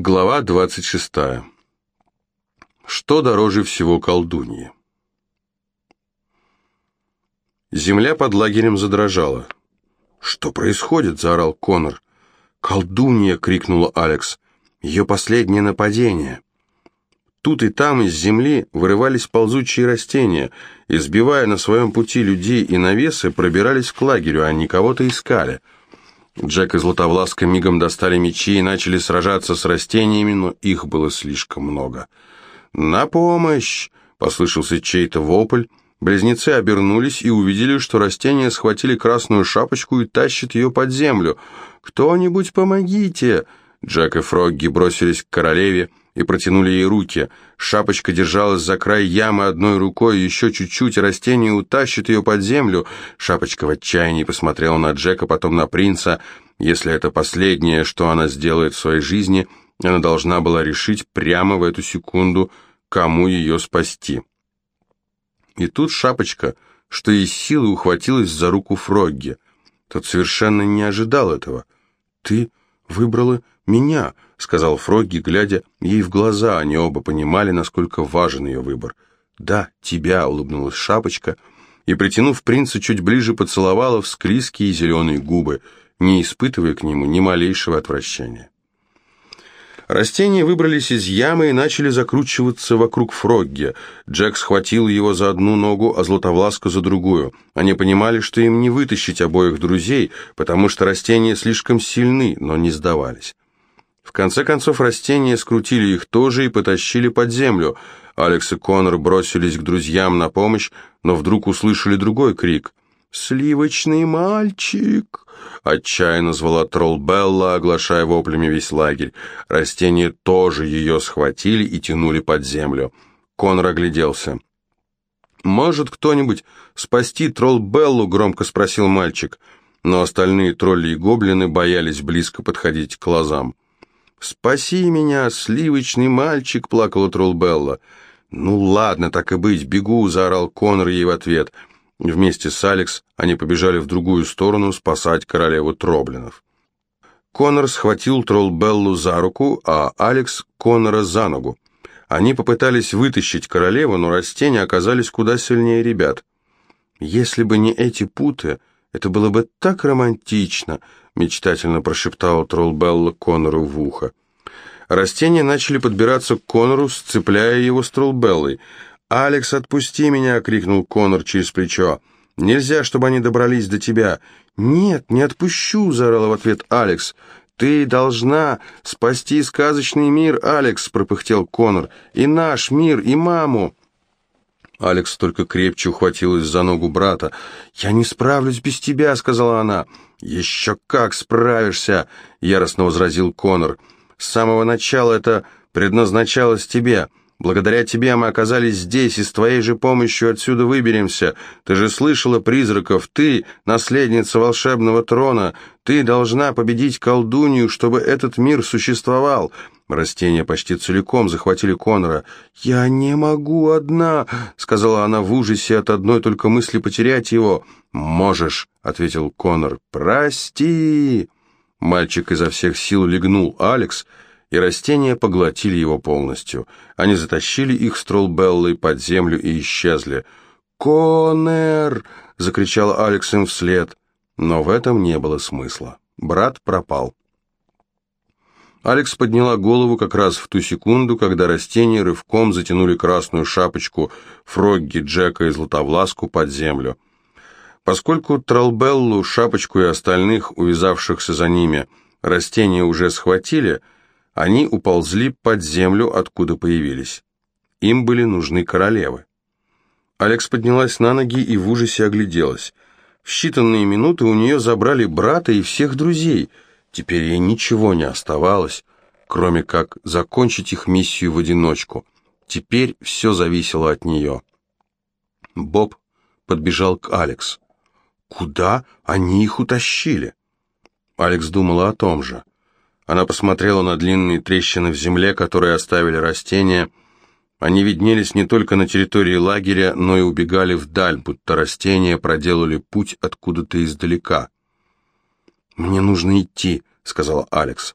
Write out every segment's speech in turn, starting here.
Глава 26. Что дороже всего колдуньи? Земля под лагерем задрожала. «Что происходит?» – заорал Конор. «Колдунья!» – крикнула Алекс. «Ее последнее нападение!» Тут и там из земли вырывались ползучие растения, и, сбивая на своем пути людей и навесы, пробирались к лагерю, а они кого-то искали – Джек и Златовласка мигом достали мечи и начали сражаться с растениями, но их было слишком много. «На помощь!» — послышался чей-то вопль. Близнецы обернулись и увидели, что растения схватили красную шапочку и тащат ее под землю. «Кто-нибудь помогите!» Джек и Фрогги бросились к королеве и протянули ей руки. Шапочка держалась за край ямы одной рукой, еще чуть-чуть, растение утащит ее под землю. Шапочка в отчаянии посмотрела на Джека, потом на принца. Если это последнее, что она сделает в своей жизни, она должна была решить прямо в эту секунду, кому ее спасти. И тут Шапочка, что из силы, ухватилась за руку Фрогги. Тот совершенно не ожидал этого. «Ты выбрала меня», — сказал Фрогги, глядя ей в глаза. Они оба понимали, насколько важен ее выбор. «Да, тебя», — улыбнулась Шапочка, и, притянув принца чуть ближе, поцеловала в склизкие зеленые губы, не испытывая к нему ни малейшего отвращения. Растения выбрались из ямы и начали закручиваться вокруг Фрогги. Джек схватил его за одну ногу, а Златовласка за другую. Они понимали, что им не вытащить обоих друзей, потому что растения слишком сильны, но не сдавались. В конце концов, растения скрутили их тоже и потащили под землю. Алекс и Конор бросились к друзьям на помощь, но вдруг услышали другой крик. «Сливочный мальчик!» Отчаянно звала тролл Белла, оглашая воплями весь лагерь. Растения тоже ее схватили и тянули под землю. Конор огляделся. «Может кто-нибудь спасти тролл Беллу?» — громко спросил мальчик. Но остальные тролли и гоблины боялись близко подходить к глазам. «Спаси меня, сливочный мальчик!» — плакала тролл Белла. «Ну ладно, так и быть, бегу!» — заорал Конор ей в ответ — Вместе с Алекс они побежали в другую сторону спасать королеву Троблинов. Конор схватил Троллбеллу за руку, а Алекс — Конора за ногу. Они попытались вытащить королеву, но растения оказались куда сильнее ребят. «Если бы не эти путы, это было бы так романтично», — мечтательно прошептала Троллбелла Конору в ухо. Растения начали подбираться к Конору, сцепляя его с Троллбеллой — «Алекс, отпусти меня!» — крикнул Конор через плечо. «Нельзя, чтобы они добрались до тебя!» «Нет, не отпущу!» — заорала в ответ Алекс. «Ты должна спасти сказочный мир, Алекс!» — пропыхтел Конор. «И наш мир, и маму!» Алекс только крепче ухватилась за ногу брата. «Я не справлюсь без тебя», — сказала она. «Еще как справишься!» — яростно возразил Конор. «С самого начала это предназначалось тебе. Благодаря тебе мы оказались здесь, и с твоей же помощью отсюда выберемся. Ты же слышала призраков, ты, наследница волшебного трона, ты должна победить колдунью, чтобы этот мир существовал». Растения почти целиком захватили Конора. «Я не могу одна», — сказала она в ужасе от одной только мысли потерять его. «Можешь», — ответил Конор. «Прости». Мальчик изо всех сил легнул Алекс, — и растения поглотили его полностью. Они затащили их с Троллбеллой под землю и исчезли. «Конер!» — закричал Алекс им вслед. Но в этом не было смысла. Брат пропал. Алекс подняла голову как раз в ту секунду, когда растения рывком затянули красную шапочку Фрогги, Джека и Златовласку под землю. Поскольку Тролбеллу, Шапочку и остальных, увязавшихся за ними, растения уже схватили, они уползли под землю, откуда появились. Им были нужны королевы. Алекс поднялась на ноги и в ужасе огляделась. В считанные минуты у нее забрали брата и всех друзей. Теперь ей ничего не оставалось, кроме как закончить их миссию в одиночку. Теперь все зависело от нее. Боб подбежал к Алекс. Куда они их утащили? Алекс думала о том же. Она посмотрела на длинные трещины в земле, которые оставили растения. Они виднелись не только на территории лагеря, но и убегали вдаль, будто растения проделали путь откуда-то издалека. «Мне нужно идти», — сказала Алекс.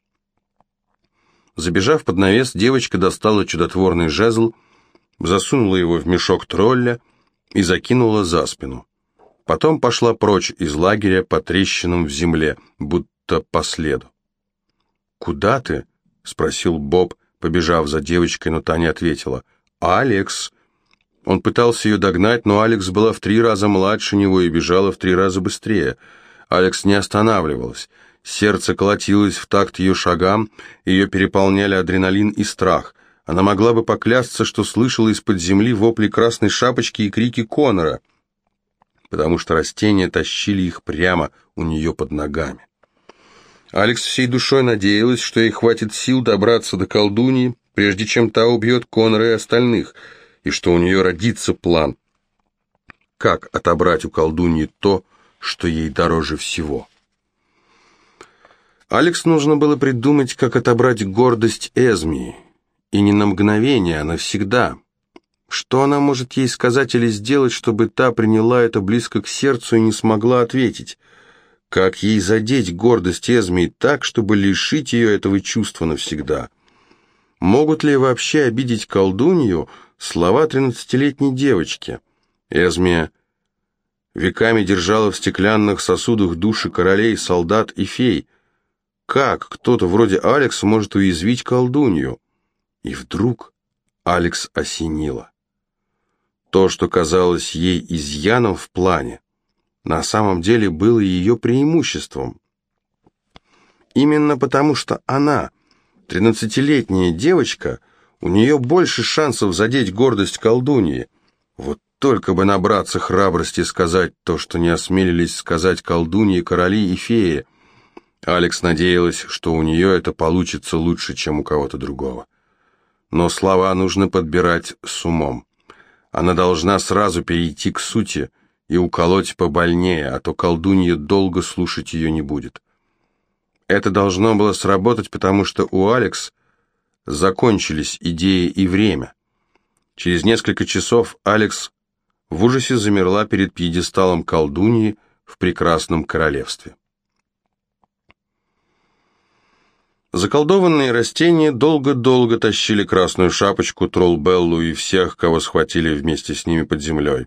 Забежав под навес, девочка достала чудотворный жезл, засунула его в мешок тролля и закинула за спину. Потом пошла прочь из лагеря по трещинам в земле, будто по следу. «Куда ты?» — спросил Боб, побежав за девочкой, но та не ответила. «Алекс!» Он пытался ее догнать, но Алекс была в три раза младше него и бежала в три раза быстрее. Алекс не останавливалась. Сердце колотилось в такт ее шагам, ее переполняли адреналин и страх. Она могла бы поклясться, что слышала из-под земли вопли красной шапочки и крики Конора, потому что растения тащили их прямо у нее под ногами. Алекс всей душой надеялась, что ей хватит сил добраться до колдуньи, прежде чем та убьет Конора и остальных, и что у нее родится план. Как отобрать у колдуньи то, что ей дороже всего? Алекс нужно было придумать, как отобрать гордость Эзмии, и не на мгновение, а навсегда. Что она может ей сказать или сделать, чтобы та приняла это близко к сердцу и не смогла ответить? Как ей задеть гордость Эзмии так, чтобы лишить ее этого чувства навсегда? Могут ли вообще обидеть колдунью слова тринадцатилетней девочки? Эзмия веками держала в стеклянных сосудах души королей, солдат и фей. Как кто-то вроде Алекса может уязвить колдунью? И вдруг Алекс осенило. То, что казалось ей изъяном в плане, на самом деле было ее преимуществом. Именно потому, что она, тринадцатилетняя девочка, у нее больше шансов задеть гордость колдуньи. Вот только бы набраться храбрости сказать то, что не осмелились сказать колдуньи, короли и феи. Алекс надеялась, что у нее это получится лучше, чем у кого-то другого но слова нужно подбирать с умом. Она должна сразу перейти к сути и уколоть побольнее, а то колдунья долго слушать ее не будет. Это должно было сработать, потому что у Алекс закончились идеи и время. Через несколько часов Алекс в ужасе замерла перед пьедесталом колдуньи в прекрасном королевстве. Заколдованные растения долго-долго тащили красную шапочку, тролл-беллу и всех, кого схватили вместе с ними под землей.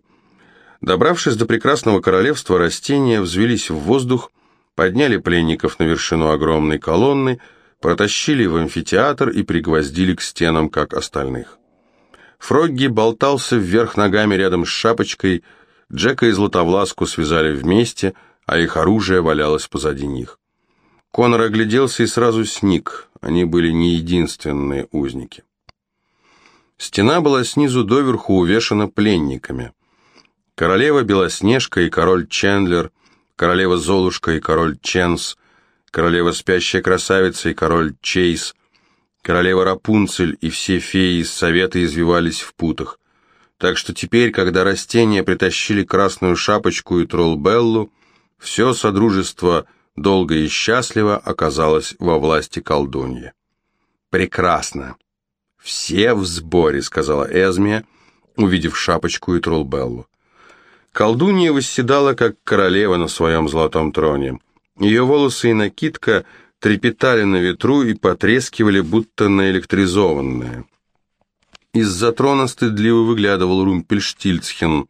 Добравшись до прекрасного королевства, растения взвелись в воздух, подняли пленников на вершину огромной колонны, протащили в амфитеатр и пригвоздили к стенам, как остальных. Фрогги болтался вверх ногами рядом с шапочкой, Джека и Златовласку связали вместе, а их оружие валялось позади них. Конор огляделся и сразу сник. Они были не единственные узники. Стена была снизу доверху увешана пленниками. Королева Белоснежка и король Чендлер, королева Золушка и король Ченс, королева Спящая Красавица и король Чейз, королева Рапунцель и все феи из совета извивались в путах. Так что теперь, когда растения притащили красную шапочку и тролл Беллу, все содружество долго и счастливо оказалась во власти колдуньи. «Прекрасно! Все в сборе», — сказала Эзмия, увидев шапочку и Трулбеллу. Колдунья восседала, как королева на своем золотом троне. Ее волосы и накидка трепетали на ветру и потрескивали, будто наэлектризованные. Из-за трона стыдливо выглядывал Румпельштильцхен,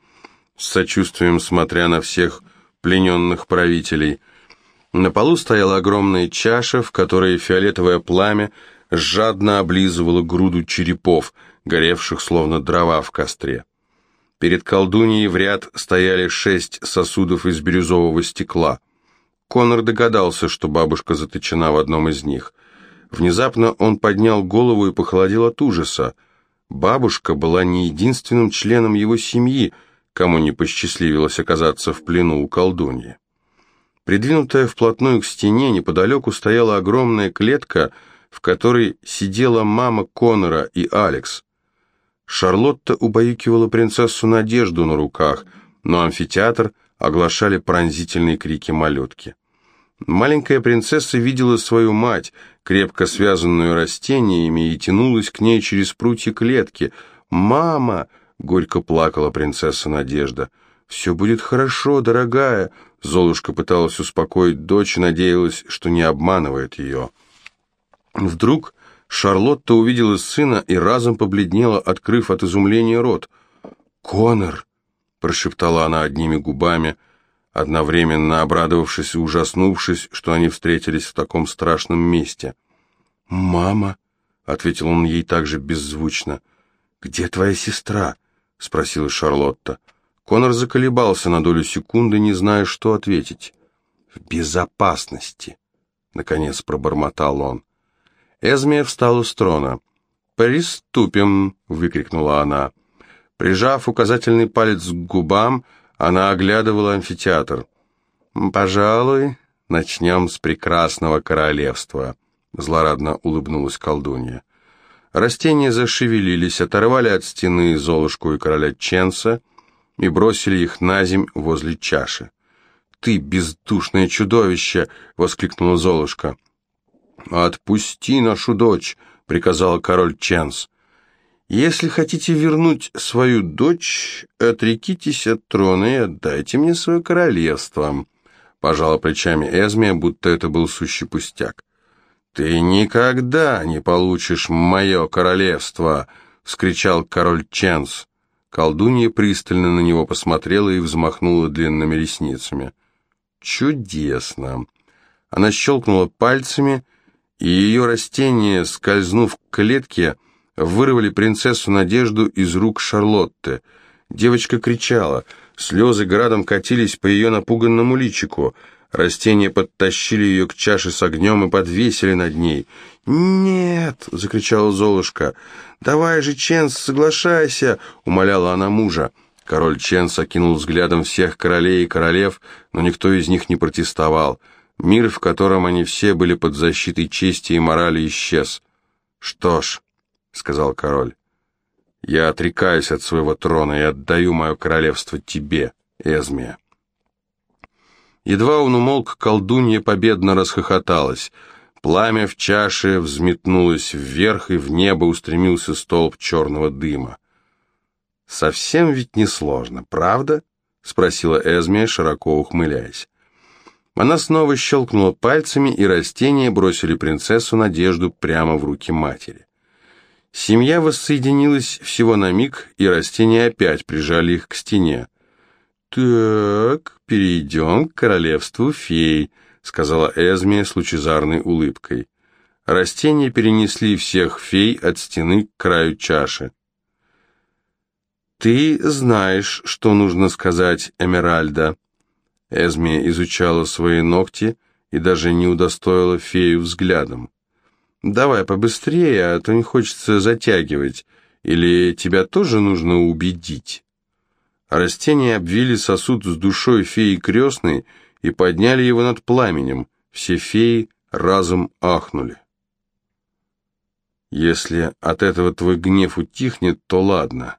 с сочувствием смотря на всех плененных правителей — на полу стояла огромная чаша, в которой фиолетовое пламя жадно облизывало груду черепов, горевших словно дрова в костре. Перед колдуньей в ряд стояли шесть сосудов из бирюзового стекла. Конор догадался, что бабушка заточена в одном из них. Внезапно он поднял голову и похолодел от ужаса. Бабушка была не единственным членом его семьи, кому не посчастливилось оказаться в плену у колдуньи. Придвинутая вплотную к стене, неподалеку стояла огромная клетка, в которой сидела мама Конора и Алекс. Шарлотта убаюкивала принцессу Надежду на руках, но амфитеатр оглашали пронзительные крики малютки. Маленькая принцесса видела свою мать, крепко связанную растениями, и тянулась к ней через прутья клетки. «Мама!» — горько плакала принцесса Надежда. «Все будет хорошо, дорогая!» Золушка пыталась успокоить дочь и надеялась, что не обманывает ее. Вдруг Шарлотта увидела сына и разом побледнела, открыв от изумления рот. «Конор!» — прошептала она одними губами, одновременно обрадовавшись и ужаснувшись, что они встретились в таком страшном месте. «Мама!» — ответил он ей также беззвучно. «Где твоя сестра?» — спросила Шарлотта. Конор заколебался на долю секунды, не зная, что ответить. «В безопасности», — наконец пробормотал он. Эзмия встала с трона. «Приступим!» — выкрикнула она. Прижав указательный палец к губам, она оглядывала амфитеатр. «Пожалуй, начнем с прекрасного королевства», — злорадно улыбнулась колдунья. Растения зашевелились, оторвали от стены Золушку и короля Ченса и бросили их на земь возле чаши. «Ты, бездушное чудовище!» — воскликнула Золушка. «Отпусти нашу дочь!» — приказал король Ченс. «Если хотите вернуть свою дочь, отрекитесь от трона и отдайте мне свое королевство», — пожала плечами Эзмия, будто это был сущий пустяк. «Ты никогда не получишь мое королевство!» — вскричал король Ченс. Колдунья пристально на него посмотрела и взмахнула длинными ресницами. «Чудесно!» Она щелкнула пальцами, и ее растения, скользнув к клетке, вырвали принцессу Надежду из рук Шарлотты. Девочка кричала, слезы градом катились по ее напуганному личику. Растения подтащили ее к чаше с огнем и подвесили над ней. «Нет!» — закричала Золушка. «Давай же, Ченс, соглашайся!» — умоляла она мужа. Король Ченс окинул взглядом всех королей и королев, но никто из них не протестовал. Мир, в котором они все были под защитой чести и морали, исчез. «Что ж», — сказал король, — «я отрекаюсь от своего трона и отдаю мое королевство тебе, Эзмия». Едва он умолк, колдунья победно расхохоталась. Пламя в чаше взметнулось вверх, и в небо устремился столб черного дыма. «Совсем ведь несложно, правда?» — спросила Эзмия, широко ухмыляясь. Она снова щелкнула пальцами, и растения бросили принцессу Надежду прямо в руки матери. Семья воссоединилась всего на миг, и растения опять прижали их к стене. «Так, перейдем к королевству фей», — сказала Эзмия с лучезарной улыбкой. Растения перенесли всех фей от стены к краю чаши. «Ты знаешь, что нужно сказать, Эмеральда». Эзмия изучала свои ногти и даже не удостоила фею взглядом. «Давай побыстрее, а то не хочется затягивать. Или тебя тоже нужно убедить?» Растения обвили сосуд с душой феи крестной и подняли его над пламенем. Все феи разом ахнули. «Если от этого твой гнев утихнет, то ладно.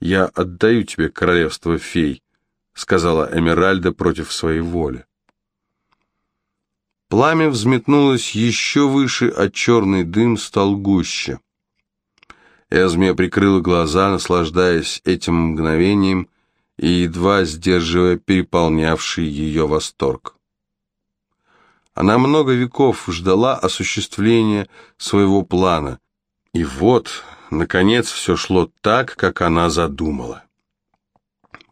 Я отдаю тебе королевство фей», — сказала Эмеральда против своей воли. Пламя взметнулось еще выше, а черный дым стал гуще. Эзмия прикрыла глаза, наслаждаясь этим мгновением, и едва сдерживая переполнявший ее восторг. Она много веков ждала осуществления своего плана, и вот, наконец, все шло так, как она задумала.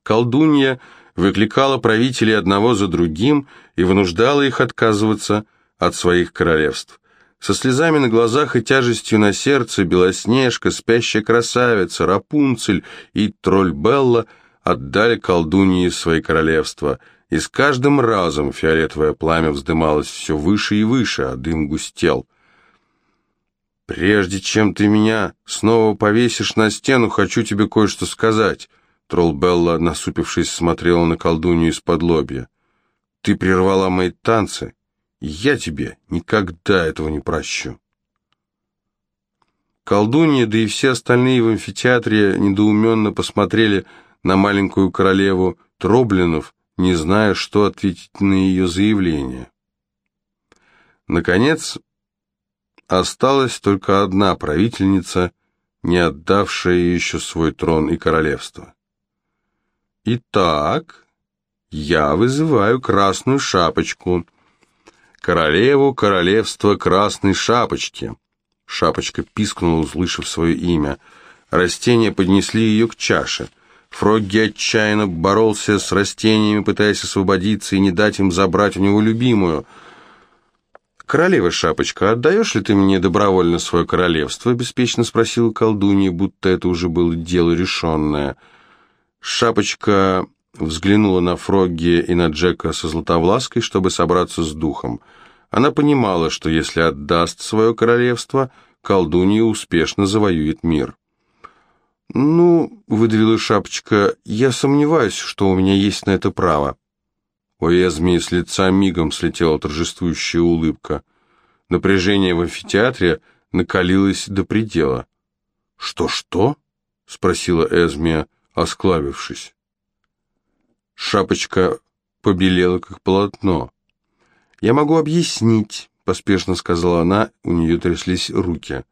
Колдунья выкликала правителей одного за другим и вынуждала их отказываться от своих королевств. Со слезами на глазах и тяжестью на сердце Белоснежка, спящая красавица, Рапунцель и тролль Белла – отдали колдуньи свои королевства, и с каждым разом фиолетовое пламя вздымалось все выше и выше, а дым густел. «Прежде чем ты меня снова повесишь на стену, хочу тебе кое-что сказать», Троллбелла, насупившись, смотрела на колдунью из-под лобья. «Ты прервала мои танцы, я тебе никогда этого не прощу». Колдунья, да и все остальные в амфитеатре недоуменно посмотрели на маленькую королеву Троблинов, не зная, что ответить на ее заявление. Наконец, осталась только одна правительница, не отдавшая еще свой трон и королевство. «Итак, я вызываю Красную Шапочку, королеву королевства Красной Шапочки», Шапочка пискнула, услышав свое имя. Растения поднесли ее к чаше. Фрогги отчаянно боролся с растениями, пытаясь освободиться и не дать им забрать у него любимую. «Королева Шапочка, отдаешь ли ты мне добровольно свое королевство?» — беспечно спросила колдунья, будто это уже было дело решенное. Шапочка взглянула на Фрогги и на Джека со Златовлаской, чтобы собраться с духом. Она понимала, что если отдаст свое королевство, колдунья успешно завоюет мир. «Ну, — выдавила шапочка, — я сомневаюсь, что у меня есть на это право». У Эзми с лица мигом слетела торжествующая улыбка. Напряжение в амфитеатре накалилось до предела. «Что-что?» — спросила Эзмия, осклавившись. Шапочка побелела, как полотно. «Я могу объяснить», — поспешно сказала она, у нее тряслись руки.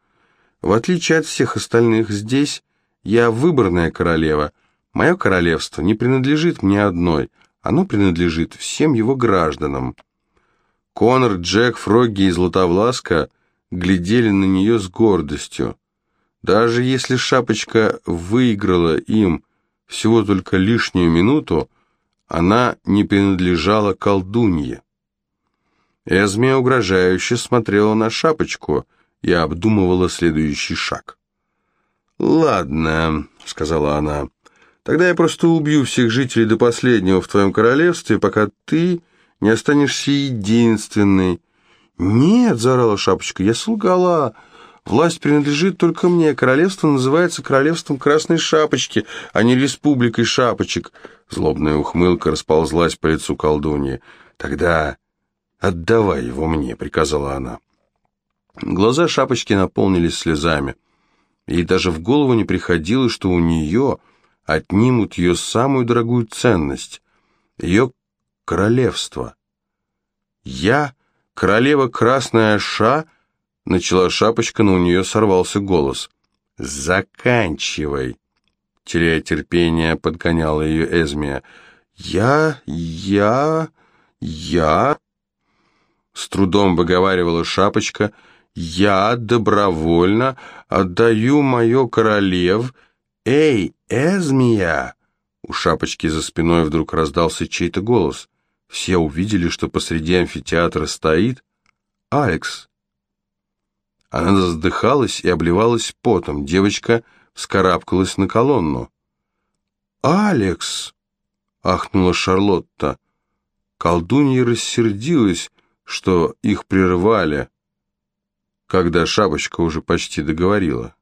«В отличие от всех остальных здесь, я выборная королева. Мое королевство не принадлежит мне одной, оно принадлежит всем его гражданам. Конор, Джек, Фрогги и Златовласка глядели на нее с гордостью. Даже если Шапочка выиграла им всего только лишнюю минуту, она не принадлежала колдунье. Эзмия угрожающе смотрела на Шапочку и обдумывала следующий шаг. «Ладно», — сказала она, — «тогда я просто убью всех жителей до последнего в твоем королевстве, пока ты не останешься единственной». «Нет», — заорала Шапочка, — «я солгала. Власть принадлежит только мне. Королевство называется Королевством Красной Шапочки, а не Республикой Шапочек». Злобная ухмылка расползлась по лицу колдуньи. «Тогда отдавай его мне», — приказала она. Глаза Шапочки наполнились слезами. Ей даже в голову не приходило, что у нее отнимут ее самую дорогую ценность — ее королевство. «Я, королева Красная Ша», — начала шапочка, но у нее сорвался голос. «Заканчивай», — теряя терпение, подгоняла ее Эзмия. «Я, я, я...» С трудом выговаривала шапочка — я добровольно отдаю мое королев... Эй, Эзмия!» У шапочки за спиной вдруг раздался чей-то голос. Все увидели, что посреди амфитеатра стоит Алекс. Она задыхалась и обливалась потом. Девочка вскарабкалась на колонну. «Алекс!» — ахнула Шарлотта. Колдунья рассердилась, что их прервали когда Шапочка уже почти договорила.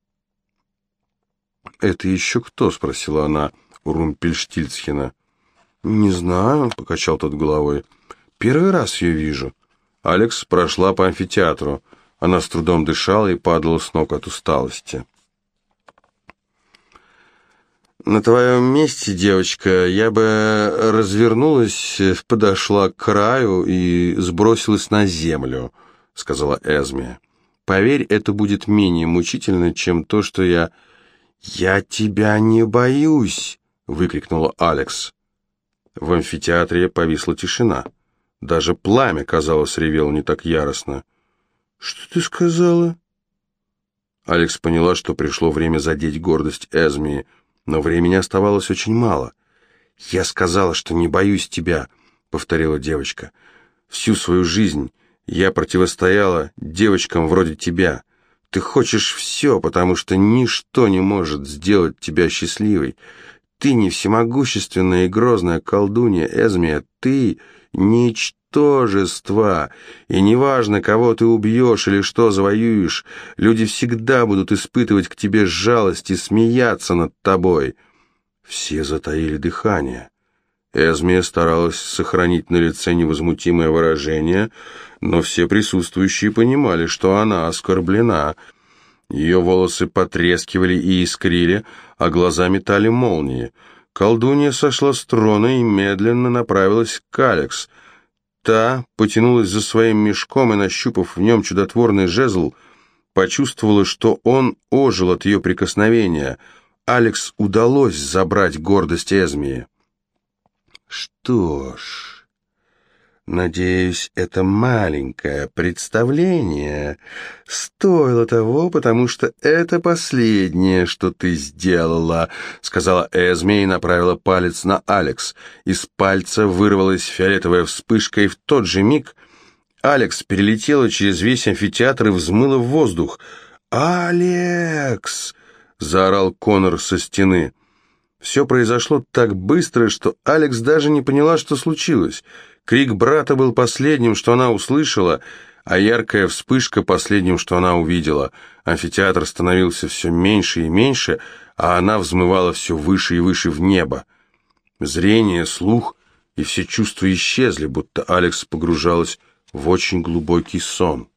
«Это еще кто?» — спросила она у Румпельштильцхена. «Не знаю», — покачал тот головой. «Первый раз ее вижу». Алекс прошла по амфитеатру. Она с трудом дышала и падала с ног от усталости. «На твоем месте, девочка, я бы развернулась, подошла к краю и сбросилась на землю», — сказала Эзми. Поверь, это будет менее мучительно, чем то, что я... «Я тебя не боюсь!» — выкрикнула Алекс. В амфитеатре повисла тишина. Даже пламя, казалось, ревело не так яростно. «Что ты сказала?» Алекс поняла, что пришло время задеть гордость Эзмии, но времени оставалось очень мало. «Я сказала, что не боюсь тебя», — повторила девочка. «Всю свою жизнь я противостояла девочкам вроде тебя. Ты хочешь все, потому что ничто не может сделать тебя счастливой. Ты не всемогущественная и грозная колдунья, Эзмия, ты ничтожество. И неважно, кого ты убьешь или что завоюешь, люди всегда будут испытывать к тебе жалость и смеяться над тобой. Все затаили дыхание. Эзмия старалась сохранить на лице невозмутимое выражение, но все присутствующие понимали, что она оскорблена. Ее волосы потрескивали и искрили, а глаза метали молнии. Колдунья сошла с трона и медленно направилась к Алекс. Та потянулась за своим мешком и, нащупав в нем чудотворный жезл, почувствовала, что он ожил от ее прикосновения. Алекс удалось забрать гордость Эзмии. Что ж, Надеюсь, это маленькое представление стоило того, потому что это последнее, что ты сделала, сказала Эзми и направила палец на Алекс. Из пальца вырвалась фиолетовая вспышка, и в тот же миг Алекс перелетела через весь амфитеатр и взмыла в воздух. «Алекс!» — заорал Конор со стены. Все произошло так быстро, что Алекс даже не поняла, что случилось. Крик брата был последним, что она услышала, а яркая вспышка последним, что она увидела. Амфитеатр становился все меньше и меньше, а она взмывала все выше и выше в небо. Зрение, слух и все чувства исчезли, будто Алекс погружалась в очень глубокий сон.